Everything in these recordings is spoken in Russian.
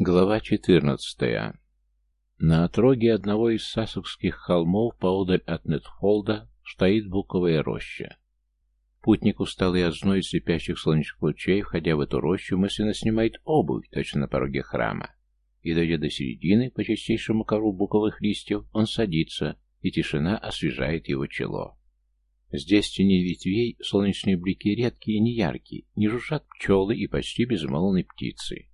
Глава 14. На отроге одного из сасокских холмов поодаль от Нетфолда стоит буковая роща. Путник, усталый от зной слепящих солнечных лучей, входя в эту рощу, мысленно снимает обувь точно на пороге храма. И, дойдя до середины, по чистейшему ковру буковых листьев, он садится, и тишина освежает его чело. Здесь тени ветвей солнечные блики редкие и неяркие, не жужжат пчелы и почти безмолвные птицы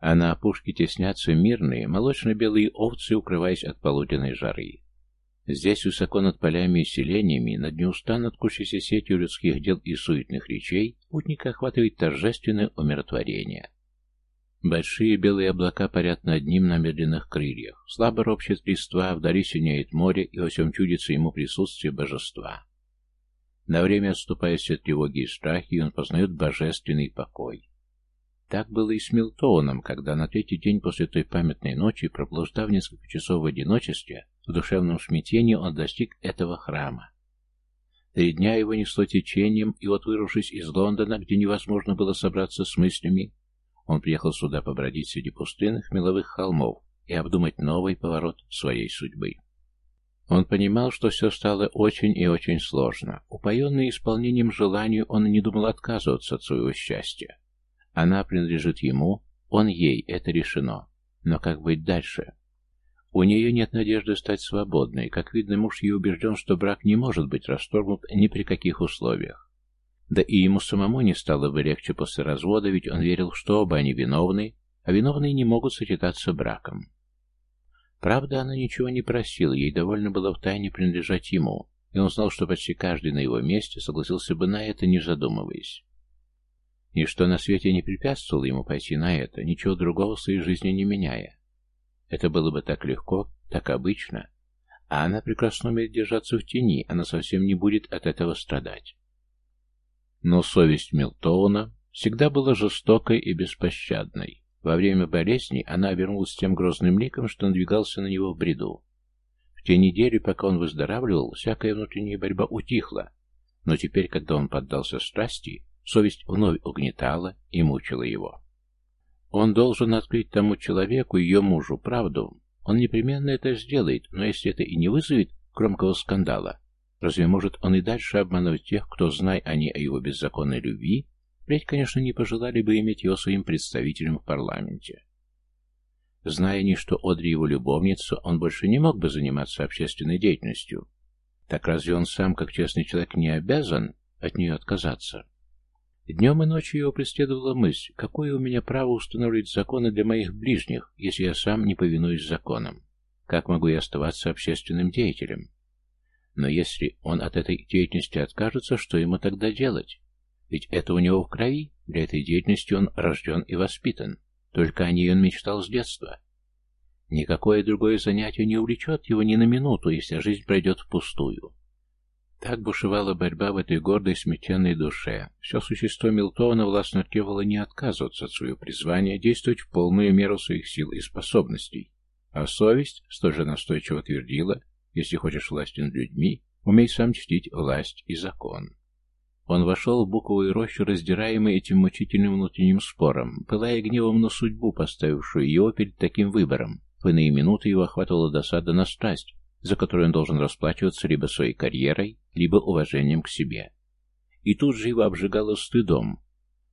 а на опушке теснятся мирные, молочно-белые овцы, укрываясь от полуденной жары. Здесь, высоко над полями и селениями, над неустанно ткущейся сетью людских дел и суетных речей, путника охватывает торжественное умиротворение. Большие белые облака парят над ним на медленных крыльях. Слабо ропщет листва, вдали синеет море, и во всем чудится ему присутствие божества. На время отступая все тревоги и страхи, он познает божественный покой. Так было и с Милтоуном, когда на третий день после той памятной ночи, проблуждав несколько часов в одиночестве, в душевном смятении он достиг этого храма. Три дня его несло течением, и вот вырвавшись из Лондона, где невозможно было собраться с мыслями, он приехал сюда побродить среди пустынных меловых холмов и обдумать новый поворот своей судьбы. Он понимал, что все стало очень и очень сложно. Упоенный исполнением желанию, он не думал отказываться от своего счастья. Она принадлежит ему, он ей, это решено. Но как быть дальше? У нее нет надежды стать свободной. Как видно, муж ей убежден, что брак не может быть расторгнут ни при каких условиях. Да и ему самому не стало бы легче после развода, ведь он верил, что оба они виновны, а виновные не могут сочетаться браком. Правда, она ничего не просила, ей довольно было втайне принадлежать ему, и он знал, что почти каждый на его месте согласился бы на это, не задумываясь. Ничто на свете не препятствовало ему пойти на это, ничего другого в своей жизни не меняя. Это было бы так легко, так обычно. А она прекрасно умеет держаться в тени, она совсем не будет от этого страдать. Но совесть Милтоуна всегда была жестокой и беспощадной. Во время болезни она обернулась тем грозным ликом, что надвигался на него в бреду. В те недели, пока он выздоравливал, всякая внутренняя борьба утихла, но теперь, когда он поддался страсти, Совесть вновь угнетала и мучила его. Он должен открыть тому человеку, ее мужу, правду. Он непременно это сделает, но если это и не вызовет громкого скандала, разве может он и дальше обманывать тех, кто, зная они о его беззаконной любви, впредь, конечно, не пожелали бы иметь его своим представителем в парламенте. Зная они, что Одри его любовница, он больше не мог бы заниматься общественной деятельностью. Так разве он сам, как честный человек, не обязан от нее отказаться? Днем и ночью его преследовала мысль, какое у меня право устанавливать законы для моих ближних, если я сам не повинуюсь законам? Как могу я оставаться общественным деятелем? Но если он от этой деятельности откажется, что ему тогда делать? Ведь это у него в крови, для этой деятельности он рожден и воспитан. Только о ней он мечтал с детства. Никакое другое занятие не увлечет его ни на минуту, если жизнь пройдет впустую. Так бушевала борьба в этой гордой смятенной душе. Все существо Милтона властно требовало не отказываться от своего призвания, действовать в полную меру своих сил и способностей. А совесть столь же настойчиво твердила, если хочешь власти над людьми, умей сам чтить власть и закон. Он вошел в буковую рощу, раздираемый этим мучительным внутренним спором, пылая гневом на судьбу, поставившую его перед таким выбором. В иные минуты его охватывала досада на страсть, за которую он должен расплачиваться либо своей карьерой, либо уважением к себе. И тут же его обжигало стыдом.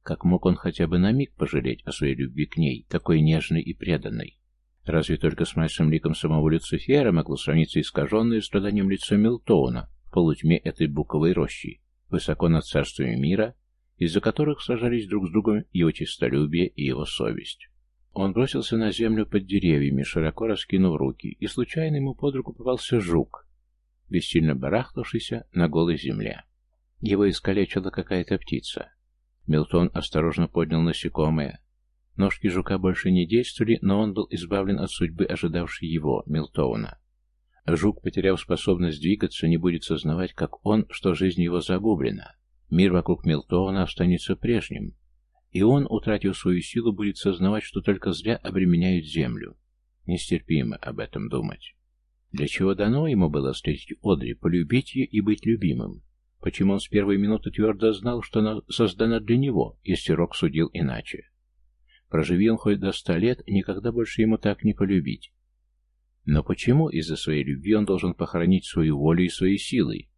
Как мог он хотя бы на миг пожалеть о своей любви к ней, такой нежной и преданной? Разве только с мрачным ликом самого Люцифера могло сравниться искаженное страданием лицо Милтоуна в полутьме этой буковой рощи, высоко над царствами мира, из-за которых сражались друг с другом его честолюбие и его совесть. Он бросился на землю под деревьями, широко раскинув руки, и случайно ему под руку попался жук, бессильно барахтавшийся на голой земле. Его искалечила какая-то птица. Милтон осторожно поднял насекомое. Ножки жука больше не действовали, но он был избавлен от судьбы, ожидавшей его, Милтоуна. Жук, потеряв способность двигаться, не будет сознавать, как он, что жизнь его загублена. Мир вокруг Милтоуна останется прежним, и он, утратив свою силу, будет сознавать, что только зря обременяет землю. Нестерпимо об этом думать. Для чего дано ему было встретить Одри, полюбить ее и быть любимым? Почему он с первой минуты твердо знал, что она создана для него, если Рок судил иначе? Проживи он хоть до ста лет, никогда больше ему так не полюбить. Но почему из-за своей любви он должен похоронить свою волю и свои силы?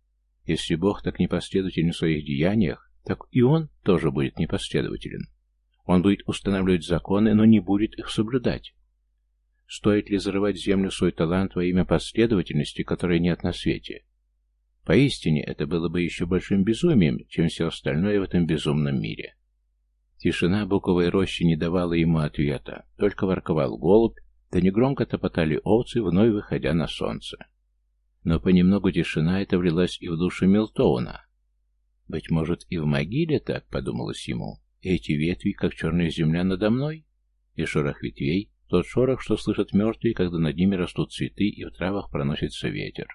Если Бог так непоследователен в своих деяниях, так и он тоже будет непоследователен. Он будет устанавливать законы, но не будет их соблюдать. Стоит ли зарывать землю свой талант во имя последовательности, которой нет на свете? Поистине, это было бы еще большим безумием, чем все остальное в этом безумном мире. Тишина буковой рощи не давала ему ответа, только ворковал голубь, да негромко топотали овцы, вновь выходя на солнце. Но понемногу тишина эта влилась и в душу Милтоуна. «Быть может, и в могиле так», — подумалось ему, — «эти ветви, как черная земля надо мной?» И шорох ветвей, тот шорох, что слышат мертвые, когда над ними растут цветы и в травах проносится ветер.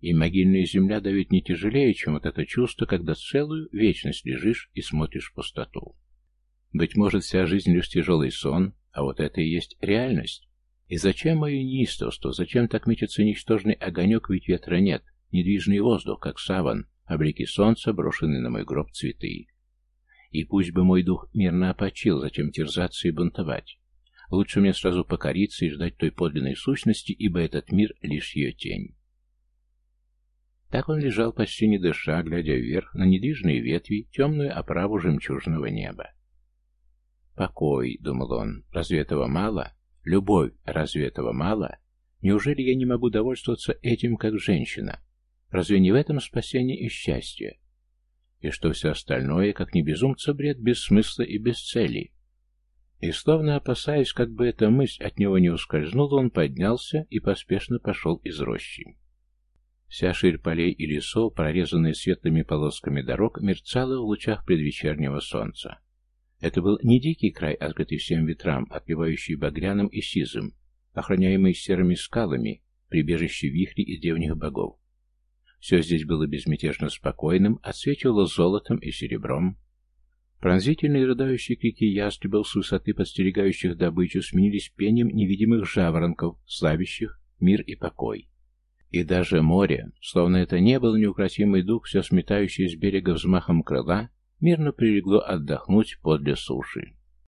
И могильная земля давит не тяжелее, чем вот это чувство, когда целую вечность лежишь и смотришь в пустоту. Быть может, вся жизнь лишь тяжелый сон, а вот это и есть реальность. И зачем мое неистовство? Зачем так мечется ничтожный огонек, ведь ветра нет, недвижный воздух, как саван, а блики солнца, брошенные на мой гроб цветы. И пусть бы мой дух мирно опочил, зачем терзаться и бунтовать. Лучше мне сразу покориться и ждать той подлинной сущности, ибо этот мир — лишь ее тень. Так он лежал почти не дыша, глядя вверх на недвижные ветви, темную оправу жемчужного неба. «Покой», — думал он, — «разве этого мало? Любовь, разве этого мало? Неужели я не могу довольствоваться этим, как женщина? Разве не в этом спасение и счастье? И что все остальное, как не безумца бред, без смысла и без цели?» И словно опасаясь, как бы эта мысль от него не ускользнула, он поднялся и поспешно пошел из рощи. Вся ширь полей и лесов, прорезанная светлыми полосками дорог, мерцала в лучах предвечернего солнца. Это был не дикий край, открытый всем ветрам, отливающий багряным и сизым, охраняемый серыми скалами, прибежище вихрей и древних богов. Все здесь было безмятежно спокойным, отсвечивало золотом и серебром. Пронзительные рыдающие крики ястребов с высоты подстерегающих добычу сменились пением невидимых жаворонков, славящих мир и покой. И даже море, словно это не был неукротимый дух, все сметающий с берега взмахом крыла, мирно прилегло отдохнуть подле суши.